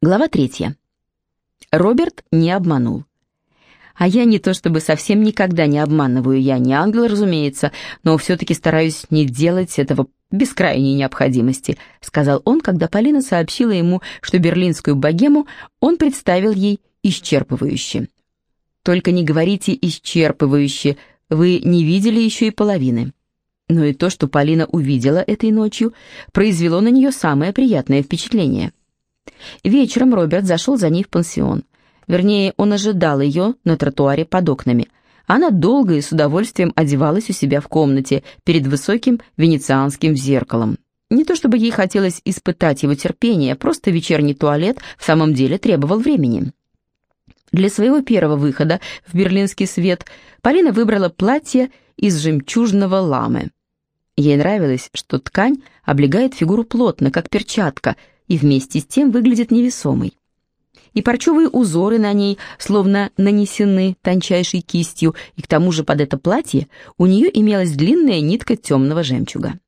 Глава третья. Роберт не обманул. А я не то чтобы совсем никогда не обманываю, я не ангел, разумеется, но все-таки стараюсь не делать этого без крайней необходимости», сказал он, когда Полина сообщила ему, что берлинскую богему он представил ей исчерпывающе. «Только не говорите исчерпывающе, вы не видели еще и половины». Но и то, что Полина увидела этой ночью, произвело на нее самое приятное впечатление – Вечером Роберт зашел за ней в пансион. Вернее, он ожидал ее на тротуаре под окнами. Она долго и с удовольствием одевалась у себя в комнате перед высоким венецианским зеркалом. Не то чтобы ей хотелось испытать его терпение, просто вечерний туалет в самом деле требовал времени. Для своего первого выхода в берлинский свет Полина выбрала платье из жемчужного ламы. Ей нравилось, что ткань облегает фигуру плотно, как перчатка – и вместе с тем выглядит невесомой. И парчевые узоры на ней словно нанесены тончайшей кистью, и к тому же под это платье у нее имелась длинная нитка темного жемчуга.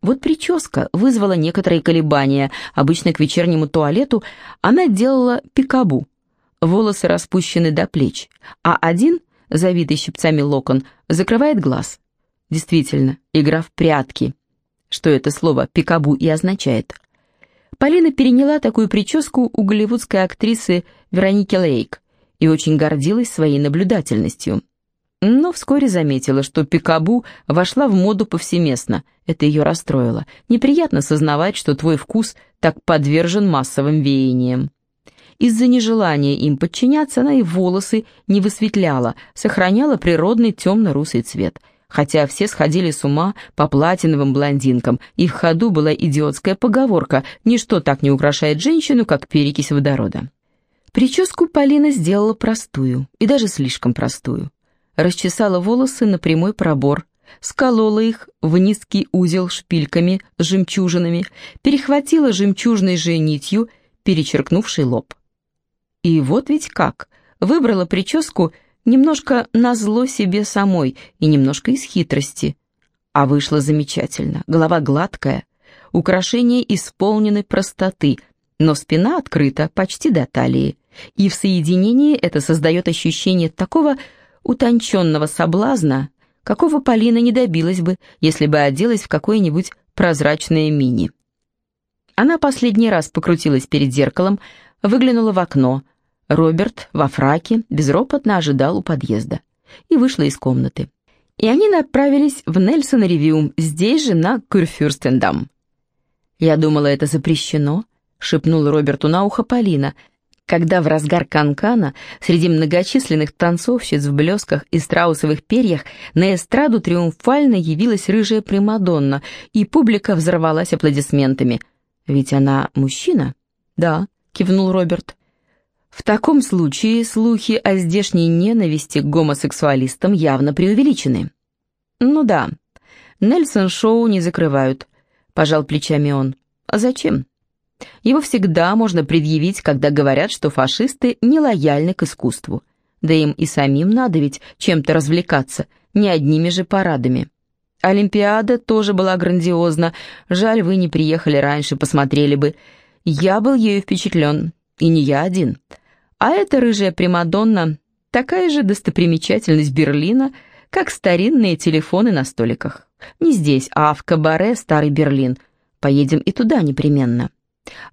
Вот прическа вызвала некоторые колебания. Обычно к вечернему туалету она делала пикабу. Волосы распущены до плеч, а один, завитый щипцами локон, закрывает глаз. Действительно, игра в прятки. Что это слово «пикабу» и означает? Полина переняла такую прическу у голливудской актрисы Вероники Лейк и очень гордилась своей наблюдательностью. Но вскоре заметила, что пикабу вошла в моду повсеместно. Это ее расстроило. Неприятно сознавать, что твой вкус так подвержен массовым веяниям. Из-за нежелания им подчиняться она и волосы не высветляла, сохраняла природный темно-русый цвет – хотя все сходили с ума по платиновым блондинкам, и в ходу была идиотская поговорка «ничто так не украшает женщину, как перекись водорода». Прическу Полина сделала простую, и даже слишком простую. Расчесала волосы на прямой пробор, сколола их в низкий узел шпильками с жемчужинами, перехватила жемчужной же нитью, перечеркнувший лоб. И вот ведь как, выбрала прическу Немножко назло себе самой и немножко из хитрости. А вышло замечательно. Голова гладкая, украшения исполнены простоты, но спина открыта почти до талии. И в соединении это создает ощущение такого утонченного соблазна, какого Полина не добилась бы, если бы оделась в какое-нибудь прозрачное мини. Она последний раз покрутилась перед зеркалом, выглянула в окно, Роберт во фраке безропотно ожидал у подъезда и вышла из комнаты. И они направились в Нельсон-ревью, здесь же на Кюрфюрстендам. «Я думала, это запрещено», — шепнул Роберту на ухо Полина, когда в разгар канкана среди многочисленных танцовщиц в блесках и страусовых перьях на эстраду триумфально явилась рыжая Примадонна, и публика взорвалась аплодисментами. «Ведь она мужчина?» «Да», — кивнул Роберт. В таком случае слухи о здешней ненависти к гомосексуалистам явно преувеличены. Ну да, Нельсон шоу не закрывают, пожал плечами он. А зачем? Его всегда можно предъявить, когда говорят, что фашисты нелояльны к искусству. Да им и самим надо ведь чем-то развлекаться, не одними же парадами. Олимпиада тоже была грандиозна, жаль, вы не приехали раньше, посмотрели бы. Я был ею впечатлен, и не я один. А эта рыжая Примадонна – такая же достопримечательность Берлина, как старинные телефоны на столиках. Не здесь, а в кабаре «Старый Берлин». Поедем и туда непременно.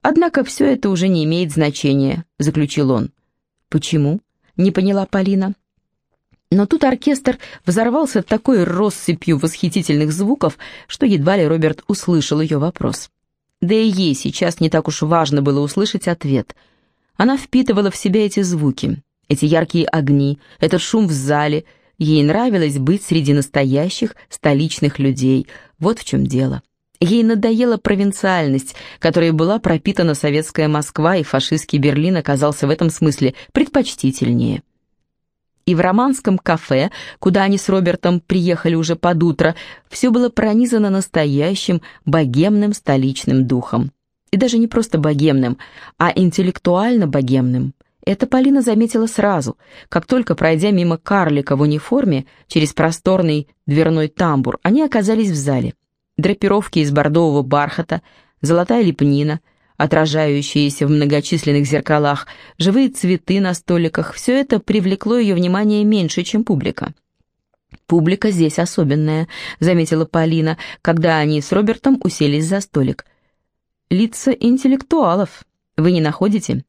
Однако все это уже не имеет значения, заключил он. Почему? Не поняла Полина. Но тут оркестр взорвался такой россыпью восхитительных звуков, что едва ли Роберт услышал ее вопрос. Да и ей сейчас не так уж важно было услышать ответ – она впитывала в себя эти звуки, эти яркие огни, этот шум в зале. Ей нравилось быть среди настоящих столичных людей. Вот в чем дело. Ей надоела провинциальность, которой была пропитана советская Москва, и фашистский Берлин оказался в этом смысле предпочтительнее. И в романском кафе, куда они с Робертом приехали уже под утро, все было пронизано настоящим богемным столичным духом. И даже не просто богемным, а интеллектуально богемным. Это Полина заметила сразу, как только пройдя мимо карлика в униформе через просторный дверной тамбур, они оказались в зале. Драпировки из бордового бархата, золотая лепнина, отражающиеся в многочисленных зеркалах, живые цветы на столиках – все это привлекло ее внимание меньше, чем публика. «Публика здесь особенная», — заметила Полина, когда они с Робертом уселись за столик. «Лица интеллектуалов. Вы не находите?»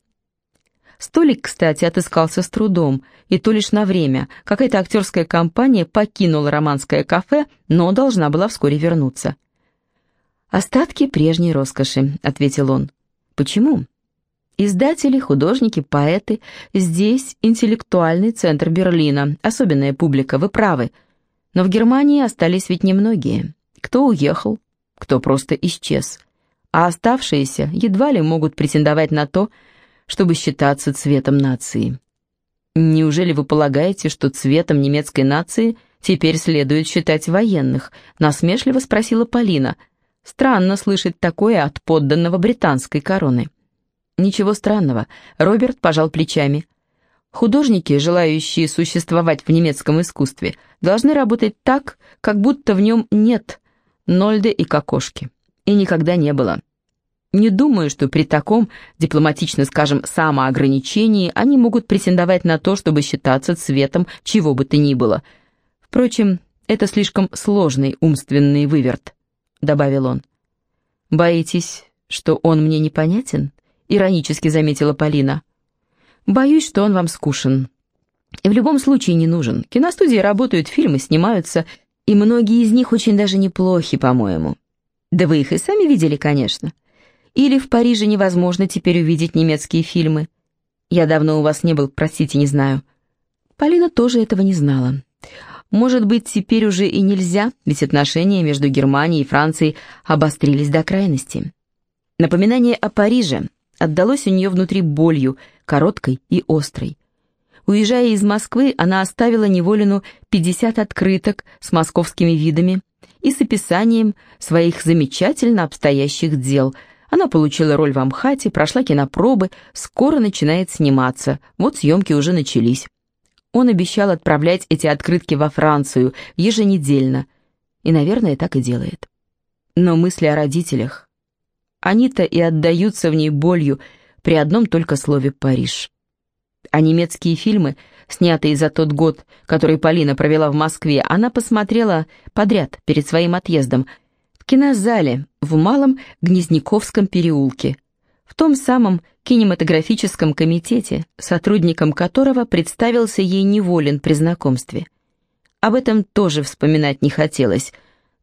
Столик, кстати, отыскался с трудом, и то лишь на время. Какая-то актерская компания покинула романское кафе, но должна была вскоре вернуться. «Остатки прежней роскоши», — ответил он. «Почему?» Издатели, художники, поэты. Здесь интеллектуальный центр Берлина, особенная публика, вы правы. Но в Германии остались ведь немногие. Кто уехал, кто просто исчез. А оставшиеся едва ли могут претендовать на то, чтобы считаться цветом нации. Неужели вы полагаете, что цветом немецкой нации теперь следует считать военных? Насмешливо спросила Полина. Странно слышать такое от подданного британской короны. Ничего странного, Роберт пожал плечами. Художники, желающие существовать в немецком искусстве, должны работать так, как будто в нем нет Нольды и Кокошки. И никогда не было. Не думаю, что при таком, дипломатично скажем, самоограничении они могут претендовать на то, чтобы считаться цветом чего бы то ни было. Впрочем, это слишком сложный умственный выверт, добавил он. Боитесь, что он мне непонятен? иронически заметила Полина. «Боюсь, что он вам скучен. И в любом случае не нужен. Киностудии работают, фильмы снимаются, и многие из них очень даже неплохи, по-моему. Да вы их и сами видели, конечно. Или в Париже невозможно теперь увидеть немецкие фильмы. Я давно у вас не был, простите, не знаю». Полина тоже этого не знала. Может быть, теперь уже и нельзя, ведь отношения между Германией и Францией обострились до крайности. Напоминание о Париже отдалось у нее внутри болью, короткой и острой. Уезжая из Москвы, она оставила Неволину 50 открыток с московскими видами и с описанием своих замечательно обстоящих дел. Она получила роль в Амхате, прошла кинопробы, скоро начинает сниматься, вот съемки уже начались. Он обещал отправлять эти открытки во Францию еженедельно, и, наверное, так и делает. Но мысли о родителях, они-то и отдаются в ней болью при одном только слове «Париж». А немецкие фильмы, снятые за тот год, который Полина провела в Москве, она посмотрела подряд перед своим отъездом в кинозале в Малом Гнезняковском переулке, в том самом кинематографическом комитете, сотрудником которого представился ей неволен при знакомстве. Об этом тоже вспоминать не хотелось,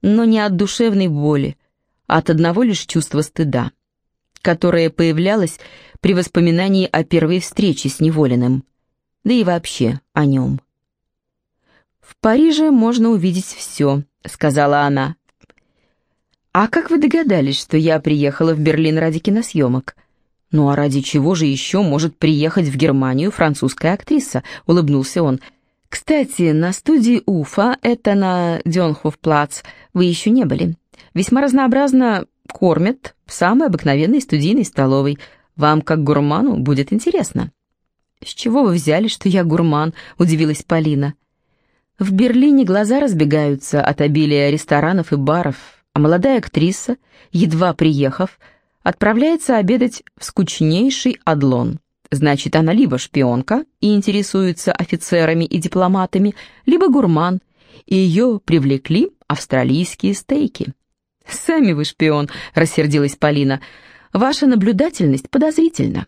но не от душевной боли, от одного лишь чувства стыда, которое появлялось при воспоминании о первой встрече с Неволиным, да и вообще о нем. «В Париже можно увидеть все», — сказала она. «А как вы догадались, что я приехала в Берлин ради киносъемок?» «Ну а ради чего же еще может приехать в Германию французская актриса?» — улыбнулся он. «Кстати, на студии Уфа, это на Дёнхофплац, вы еще не были. Весьма разнообразно кормят в самой обыкновенной студийной столовой. Вам, как гурману, будет интересно». «С чего вы взяли, что я гурман?» – удивилась Полина. В Берлине глаза разбегаются от обилия ресторанов и баров, а молодая актриса, едва приехав, отправляется обедать в скучнейший адлон. Значит, она либо шпионка и интересуется офицерами и дипломатами, либо гурман, и ее привлекли австралийские стейки. «Сами вы шпион», — рассердилась Полина. «Ваша наблюдательность подозрительна».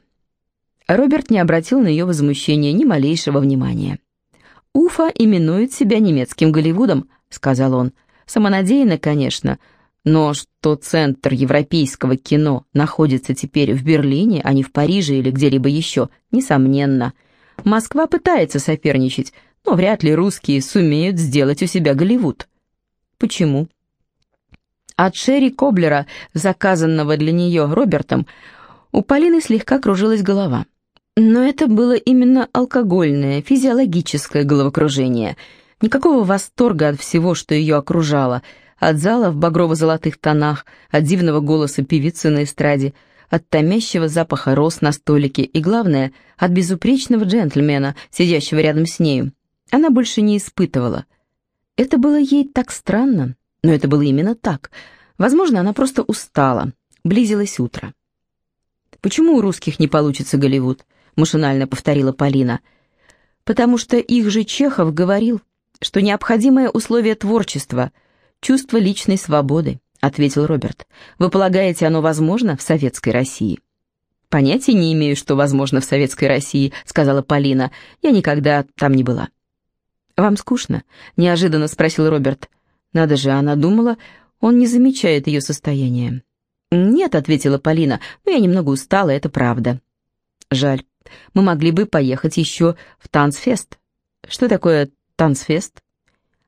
Роберт не обратил на ее возмущение ни малейшего внимания. «Уфа именует себя немецким Голливудом», — сказал он. «Самонадеянно, конечно, но что центр европейского кино находится теперь в Берлине, а не в Париже или где-либо еще, несомненно. Москва пытается соперничать, но вряд ли русские сумеют сделать у себя Голливуд». «Почему?» От Шерри Коблера, заказанного для нее Робертом, у Полины слегка кружилась голова. Но это было именно алкогольное, физиологическое головокружение. Никакого восторга от всего, что ее окружало. От зала в багрово-золотых тонах, от дивного голоса певицы на эстраде, от томящего запаха роз на столике и, главное, от безупречного джентльмена, сидящего рядом с нею. Она больше не испытывала. Это было ей так странно, но это было именно так. Возможно, она просто устала. Близилось утро. «Почему у русских не получится Голливуд?» — машинально повторила Полина. «Потому что их же Чехов говорил, что необходимое условие творчества — чувство личной свободы», — ответил Роберт. «Вы полагаете, оно возможно в советской России?» «Понятия не имею, что возможно в советской России», — сказала Полина. «Я никогда там не была». «Вам скучно?» — неожиданно спросил Роберт. «Надо же, она думала, он не замечает ее состояние». «Нет», — ответила Полина, — «но я немного устала, это правда». «Жаль. Мы могли бы поехать еще в танцфест». «Что такое танцфест?»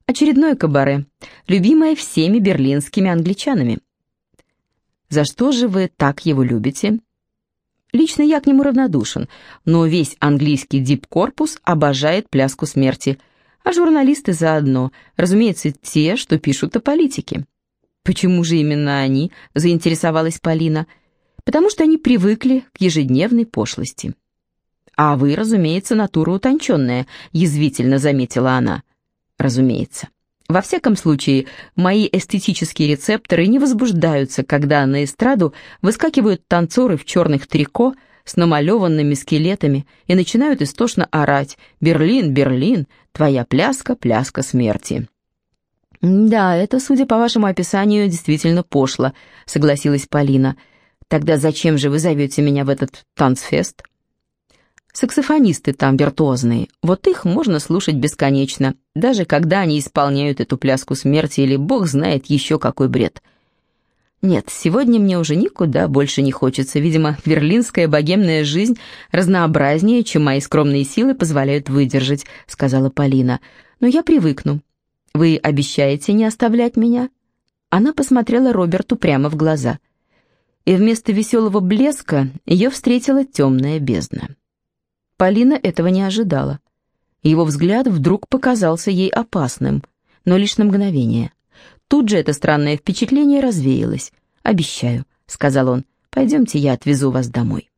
«Очередное кабаре, любимое всеми берлинскими англичанами». «За что же вы так его любите?» «Лично я к нему равнодушен, но весь английский дип-корпус обожает пляску смерти, а журналисты заодно, разумеется, те, что пишут о политике». «Почему же именно они?» — заинтересовалась Полина. «Потому что они привыкли к ежедневной пошлости». «А вы, разумеется, натура утонченная», — язвительно заметила она. «Разумеется. Во всяком случае, мои эстетические рецепторы не возбуждаются, когда на эстраду выскакивают танцоры в черных трико с намалеванными скелетами и начинают истошно орать «Берлин, Берлин, твоя пляска, пляска смерти». «Да, это, судя по вашему описанию, действительно пошло», — согласилась Полина. «Тогда зачем же вы зовете меня в этот танцфест?» «Саксофонисты там виртуозные. Вот их можно слушать бесконечно, даже когда они исполняют эту пляску смерти или бог знает еще какой бред». «Нет, сегодня мне уже никуда больше не хочется. Видимо, берлинская богемная жизнь разнообразнее, чем мои скромные силы позволяют выдержать», — сказала Полина. «Но я привыкну. Вы обещаете не оставлять меня?» Она посмотрела Роберту прямо в глаза. И вместо веселого блеска ее встретила темная бездна. Полина этого не ожидала. Его взгляд вдруг показался ей опасным, но лишь на мгновение. Тут же это странное впечатление развеялось. «Обещаю», — сказал он, — «пойдемте, я отвезу вас домой».